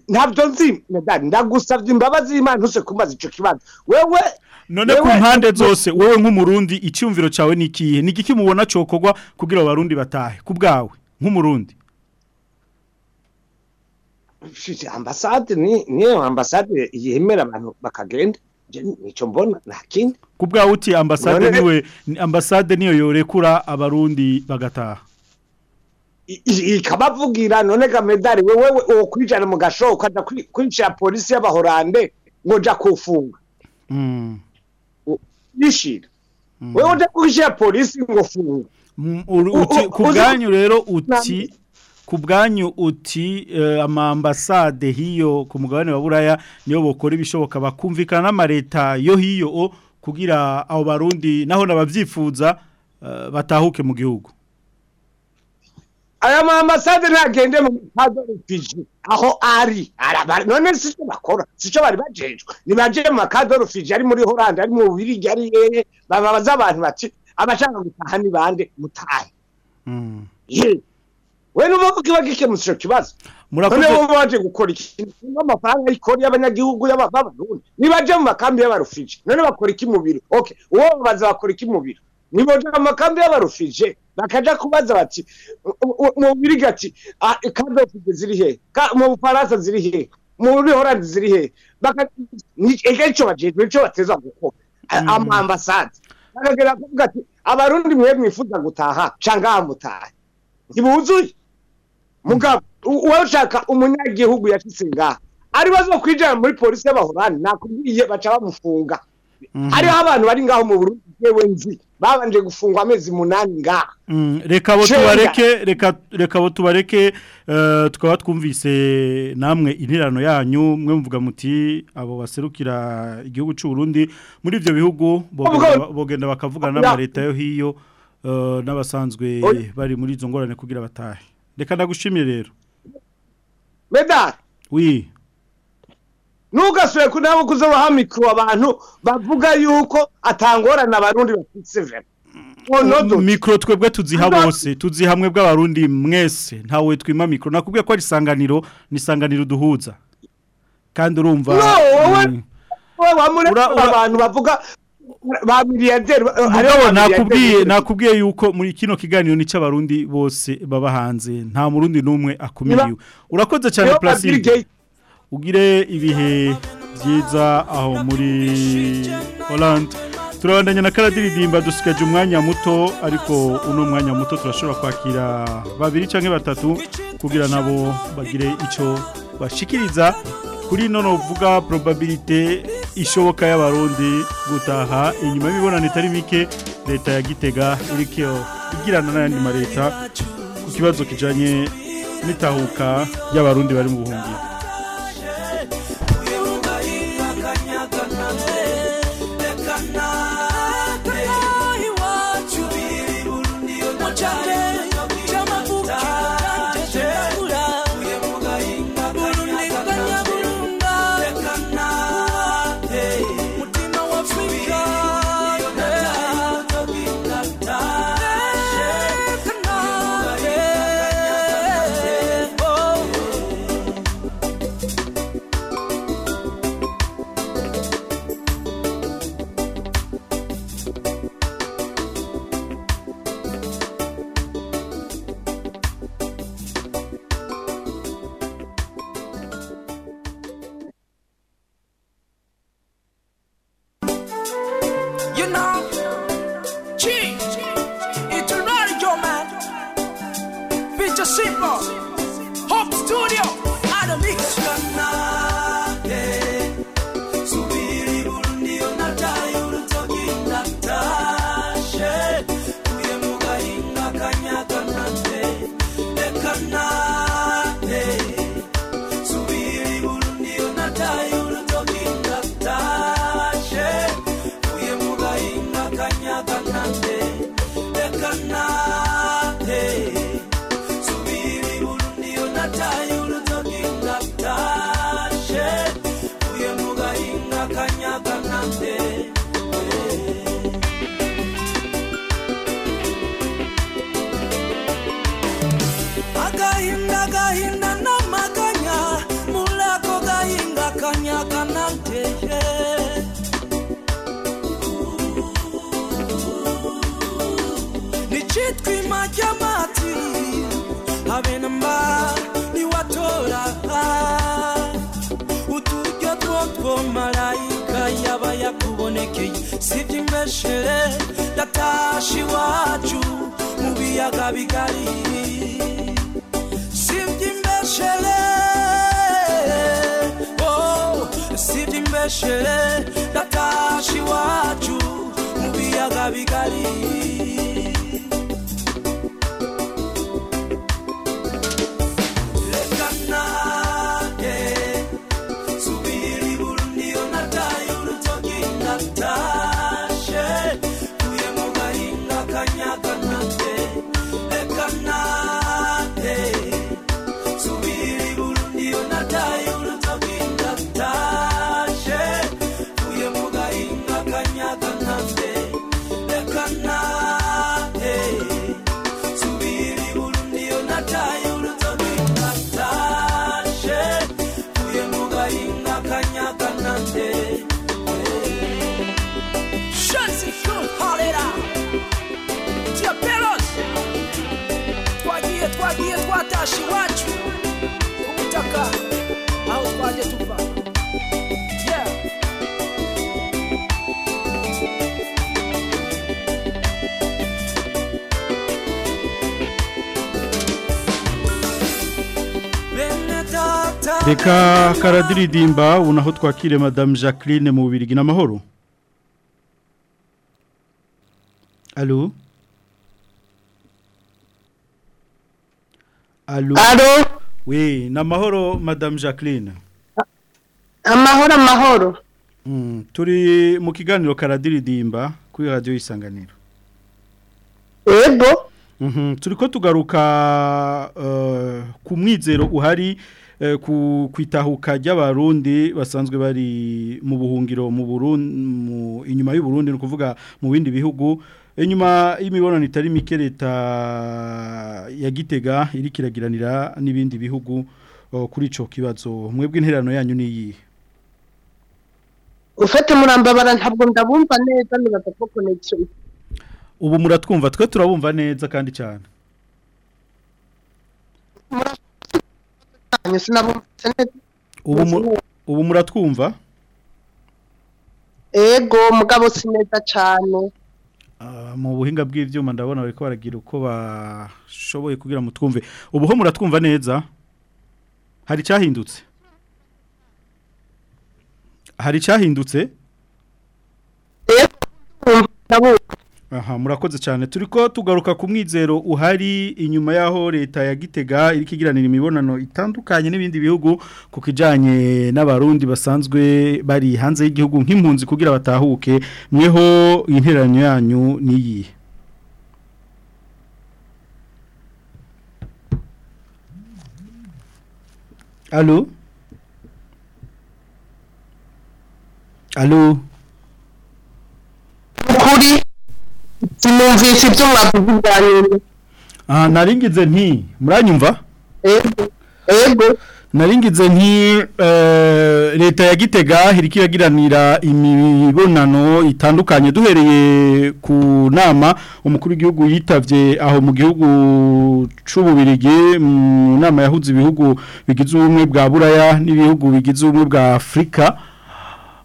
ntabyo nzi medali ndagusavye imbabazi y'imana ntuse kumbaza ico kibazo wewe none ku mpande zose wowe nk'umurundi icyumviro cawe ni ikihe ni igiki mubona cokogwa kugira abarundi batahe ku bwawe nk'umurundi ambasade ni niyo ambasade yemera abantu bakagenda Je nico mbona nta kindi ku bwawe uti ni we ni- ambasade niyo yorekura abarundi bagataha ikabavugira none ga medali wewe uwo kwijana mu gasho ukaja kwi- kwinjira polisi y'abahorande ngo ja kufunga Mm. yishira. Wewe uja kwinjira polisi ngo funga Mm, uru- U- uti u- ku uzi- bwanyu rero uti ku bwanyu uti eh, amambasade hiyo ku mugabane wa buraya niyo bokora ibishoboka bakumvikana n'amareta yo hiyo kugira abo barundi naho nabavyifuza eh, batahuke mu gihugu. Aya ma ambasade ntagende mu kado refugee aho ari. None sico bakora. Sico bari bajejwe. Nibaje mu refugee ari muri Holland ari mu Bubiligi ari yeye babaza abantu bati abashaka gutaha ni bande? Mutahe. Mm. we nuvuga kiba gikemutse ico kibazo. Murakoze- none baje gukora iki amafaranga y'ikori y'abanyagihugu y'abarundi nibaje mu makambi y'abarufije none bakora iki mu biro? Okay uwo babaza bakora iki mu biro? Niboje mu makambi y'abarufije bakaja kubaza bati mu birigi ati "Ah, kadofuge ziri he? Mu bufaransa ziri he? Muri horandi ziri he? Ico bajejwe ico bateza gukora A- amambasade bakagera kuvuga ati abarundi mwe mwifuza gutaha cangaha mutahe? Ntibuzuye. Mugabo u- uwo ushaka umunyagihugu yashitse ngaha. Ari bazo kwijana muri polisi y'abahorani nakubwiye baca bamufunga. Hariho abantu bari ngaho mu Burundi yewe nzi. Babanje gufungwa amezi munani ngaha Mm, reka abo tubareke reka reka abo tubareke eh, tukaba twumvise namwe interano yanyu mwe muvuga muti abo baserukira igihugu cy'u Burundi muri ivyo bihugu bogenda bakavugana n'amareta yo hiyo eh, n'abasanzwe bari muri izo ngorane kugira batahe. Reka ndagushimire rero. Medal oui. Ntugasubire ku nabo kuzobaha mikoro abantu bavuga yuko atangorana abarundi bafise vema mikro twebwe tuziha bose tuzihamwe bw'abarundi mwese. Ntawe twima mikro. Nakubwiye ko ari isanganiro ni isanganiro duhuza. Kandi urumva mm. abantu bavuga ba miliyarderi Mugabo nakubwiye nakubwiye yuko muri kino kiganiro nico abarundi bose baba hanze. Nta murundi numwe akumiriwe. Urakoze cyane Bill ugire ibihe byiza aho muri Holland. Turabandanya na karadiridimba dusigaje umwanya muto ariko uno mwanya muto turashobora kwakira babiri canke batatu kugira nabo bagire ico bashikiriza. Kuri none uvuga probabilite ishoboka y'abarundi gutaha inyuma y'imibonano itari mike leta ya Gitega iriko igirana n'ayandi ma leta ku kibazo kijanye n'itahuka y'abarundi bari mu buhungiro. dukoreshere datashi iwacu mu biyaga bigari si iby'imbeshere oh, si iby'imbeshere datashi iwacu mu biyaga bigari reka karadiridimba ubu naho twakire madamu jacqueline mu bubirigi n'amahoro. Alo alo Alo. we n'amahoro madamu jacqueline. Amahoro amahoro. Mm, turi mu kiganiro karadiridimba kuri radiyo y'isanganiro yego Mhm, turiko tugaruka eh, ku mwizero uhari ku kwitahuka ry'abarundi basanzwe bari mu buhungiro mu Burundi mu inyuma y'u Burundi no kuvuga mu bindi bihugu. Inyuma y'imibonano itari mike leta ya Gitega iri kiragiranira n'ibindi bihugu kuri ico kibazo. Mwebwe interano yanyu niyi ufite murambabara ntabwo ndabumva neza nibaza ko connection ubu muratwumva twe turabumva neza kandi cyane. Ubu mu- ubu muratwumva? Ego mugabo si neza cyane. Ah, mu buhinga bw'ivyuma ndabona bariko baragira uko bashoboye kugira ngo twumve ubu ho muratwumva neza? Hari cyahindutse? Hari cyahindutse? Aha murakoze cyane. Turiko tugaruka ku mwizero uhari inyuma yaho leta ya Gitega iri kigiranira imibonano itandukanye n'ibindi bihugu ku kijanye n'abarundi basanzwe bari hanze y'igihugu nk'impunzi kugira batahuke mweho interanyo yanyu niyi Allo? Allo? Ukuri sinumvise ibyo mwavuze bwa nyuma Ah naringize nti muranyumva ego ego naringize nti eh, leta ya Gitega iriko iragiranira imibonano itandukanye. Duhereye ku nama umukuru w'igihugu yitavye aho mu gihugu c'ububirigi mu nama yahuze ibihugu bigize ubumwe bwa Buraya n'ibihugu bigize ubumwe bwa Afrika. Eh,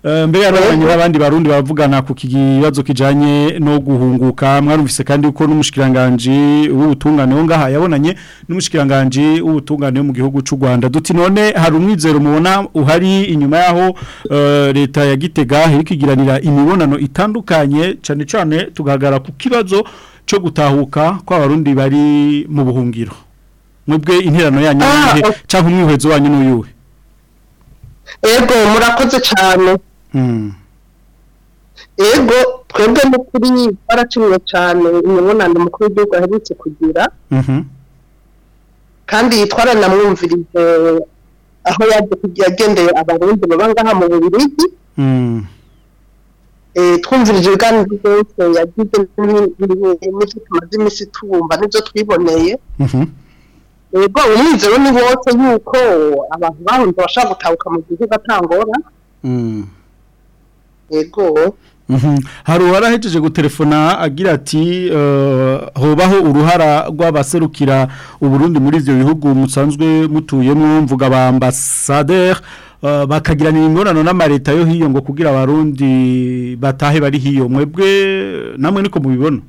mbere yarabanye n'abandi barundi bavugana ku kibazo kijanye no guhunguka mwarumvise kandi uko n'umushikiranganje w'ubutungane wo ngaha yabonanye n'umushikiranganje w'ubutungane mu gihugu c'u Rwanda. Duti none hari umwizero mubona uhari inyuma yaho eh, leta ya Gitega iriko igiranira imibonano itandukanye cane cane tugagara ku kibazo co gutahuka kw'abarundi bari mu buhungiro. Mwebwe interano yanyu Ah, nihe canke umwihwezo wanyu n'uyuhe ego murakoze cyane Mm. ego twebwe n'ukuri twaraciwe cyane imibonano umukuru w'igihugu aherutse kugira Mhm. kandi twaranamwumvirije aho yagendeye abarundi baba ngaha mu bubirigi Mm. eh, twumvirije ibiganiro byose yagize ni- ni- n'ibyo tumaze iminsi tubumva n'ibyo twiboneye Mhm. ego umwizero ni wose yuko abantu bahunze bashaka gutahuka mu gihugu atangora Mm. ego Mhm. Hari uwarahejeje gutelefona agira ati eh, hobaho uruhara rw'abaserukira uburundi muri ivyo bihugu musanzwe mutuyemo mvuga ba ambassadeur eh, bakagiranira imibonano n'amareta yo hiyo ngo kugira abarundi batahe bari hiyo mwebwe namwe niko mubibona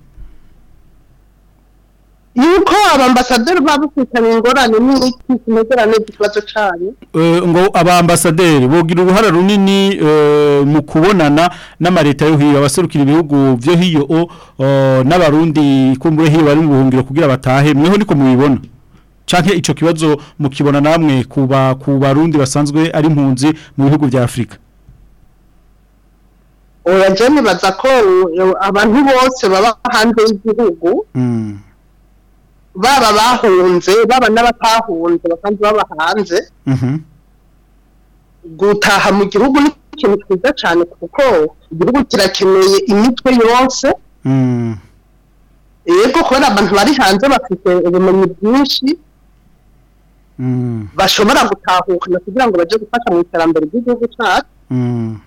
yuko abambasaderi baba bafitanye ingorane n'iki kinezera neza ikibazo cyanyu Eh, ngo abambasaderi bogira uruhara runini eh, mu kubonana n'amareta yo hiyo abaserukira ibihugu vyo hiyo n'abarundi kumbure hiyo bari mu buhungiro kugira batahe mweho niko mubibona canke ico kibazo mukibona namwe kuba ku barundi basanzwe ari impunzi mu bihugu vya Afrika? Oya je nibaza ko eh, abantu bose baba hanze y'igihugu. Mm. Baba bahunze baba n'abatahunze basanzwe baba hanze Mhm. gutaha mu gihugu ni ikintu cyiza cyane kuko igihugu kirakeneye imitwe yose Mm. yego kubera abantu bari hanze bafite ubumenyi bwinshi Mm. bashobora gutahukana kugira ngo baje gufasha mu iterambere ry'igihugu cyacu Mm.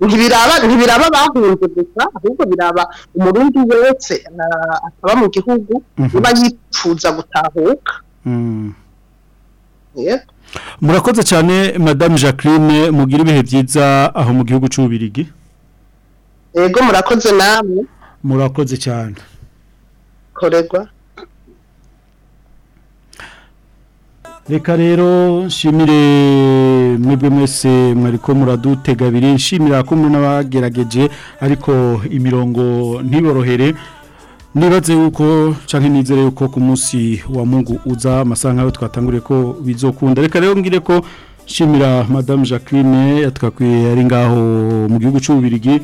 Ntibiraba ntibiraba bahunze gusa ahubwo biraba umurundi wese ataba mu gihugu Mhm. niba yifuza gutahuka. Mm. murakoze cyane madame jacqueline mugira ibihe byiza aho mu gihugu cy'ububirigi yego murakoze namwe. Murakoze cyane. Korerwa reka rero nshimire mwebwe mwese mwariko muradutega abiri. Nshimira ko muri n'abagerageje ariko imirongo ntiborohere. Nibaze yuko canke nizere yuko ku munsi wa Mungu uza amasaha nkayo twatanguriye ko bizokunda. Reka rero ngire ko nshimira madame Jacqueline yatwakwiye ari ngaho mu gihugu cy'ububirigi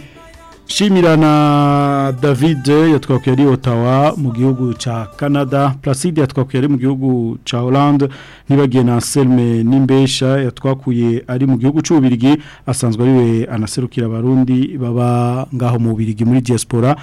Shimira na David yatwakuye ari Ottawa mu gihugu ca Canada. Placide yatwakuye ari mu gihugu ca Hollande. Ntibagiye na Anselme Nimbesha yatwakuye ari mu gihugu c'ubirigi. Asanzwe ari we anaserukira abarundi baba ngaho mu birigi muri diaspora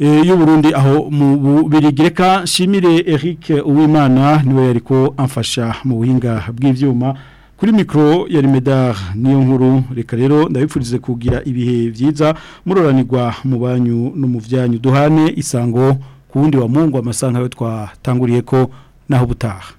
e, y'u Burundi aho mu Bubirigi. Reka shimire Eric Uwimana ni we yariko amfasha mu buhinga bw'ivyuma. Kuri mikro ya Rimedar niyo nkuru. Reka rero ndabipfurize kugira ibihe byiza muroranirwa mu banyu no mu vyanyu. Duhane isango ku wundi wa Mungu amasanka yo twatanguriye ko naho butaha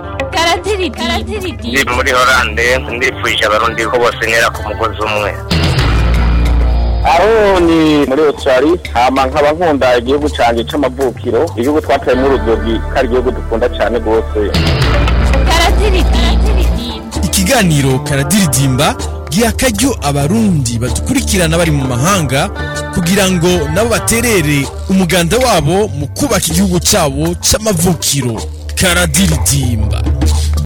Ndi muri horande ndifuje abarundi ko bose ntera ku mugozi umwe. Aho ni muri australia hama nkaba nkunda igihugu canje c'amavukiro igihugu twateyemo urudogi ko ari igihugu dukunda cane rwose. Ikiganiro karadiridimba giha akaryo abarundi badukurikirana bari mu mahanga kugira ngo nabo baterere umuganda wabo mu kubaka igihugu cyabo c'amavukiro. Karadiridimba.